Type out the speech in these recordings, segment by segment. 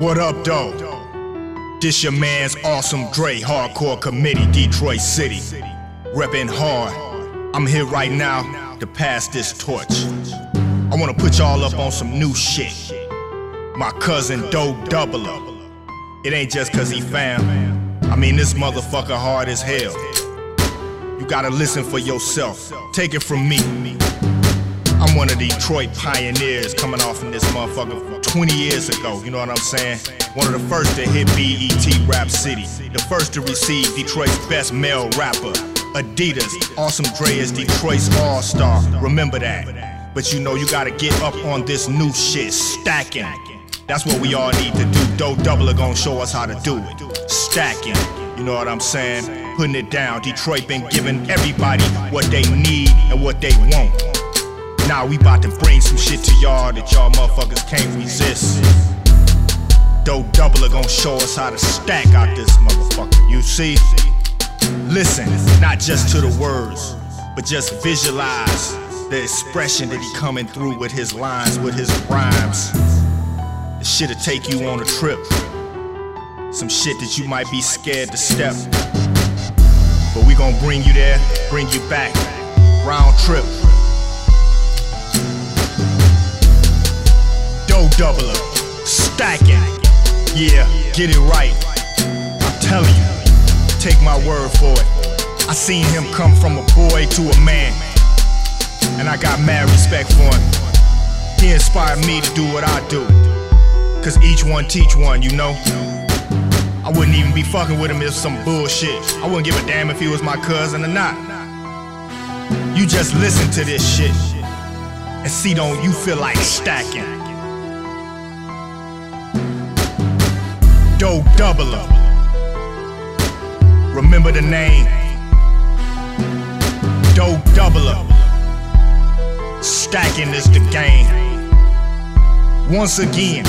What up, though? This your man's awesome Dre Hardcore Committee, Detroit City. Reppin' hard. I'm here right now to pass this torch. I wanna put y'all up on some new shit. My cousin Doe Dubbla. It ain't just cause he fam. I mean, this motherfucker hard as hell. You gotta listen for yourself. Take it from me. One of the Detroit pioneers coming off in this motherfucker 20 years ago, you know what I'm saying? One of the first to hit BET Rap City, the first to receive Detroit's best male rapper. Adidas, Awesome Dre is Detroit's all star, remember that. But you know, you gotta get up on this new shit, stacking. That's what we all need to do. Doe Dubbla gonna show us how to do it. Stacking, you know what I'm saying? Putting it down. Detroit been giving everybody what they need and what they want. Now we bout to bring some shit to y'all that y'all motherfuckers can't resist. Doe Dubbla gonna show us how to stack out this motherfucker. You see? Listen, not just to the words, but just visualize the expression that he coming through with his lines, with his rhymes. The shit'll take you on a trip. Some shit that you might be scared to step. But we gonna bring you there, bring you back. Round trip. Doe Dubbla, stacking. Yeah, get it right. I'm telling you, take my word for it. I seen him come from a boy to a man, and I got mad respect for him. He inspired me to do what I do, cause each one teach one, you know. I wouldn't even be fucking with him if some bullshit. I wouldn't give a damn if he was my cousin or not. You just listen to this shit and see don't you feel like stacking. Doe Dubbla. Remember the name. Doe Dubbla. Stacking is the game. Once again,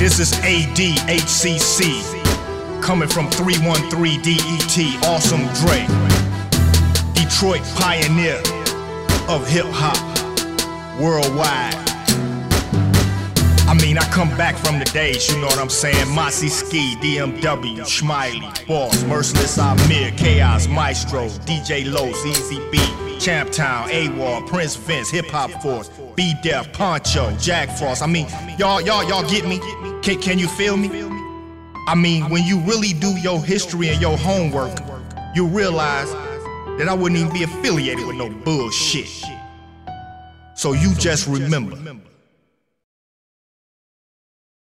this is ADHCC. Coming from 313 DET, Awesome Dre. Detroit pioneer of hip hop worldwide. I mean, I come back from the days, you know what I'm saying? Mossy Ski, DMW, Schmiley, Boss, Merciless Amir, Chaos, Maestro, DJ Los, Easy B, Champtown, AWAR, Prince Vince, Hip Hop Force, B Def, Poncho, Jack Frost. I mean, y'all, y'all, y'all get me? Can, can you feel me? I mean, when you really do your history and your homework, you realize that I wouldn't even be affiliated with no bullshit. So you just remember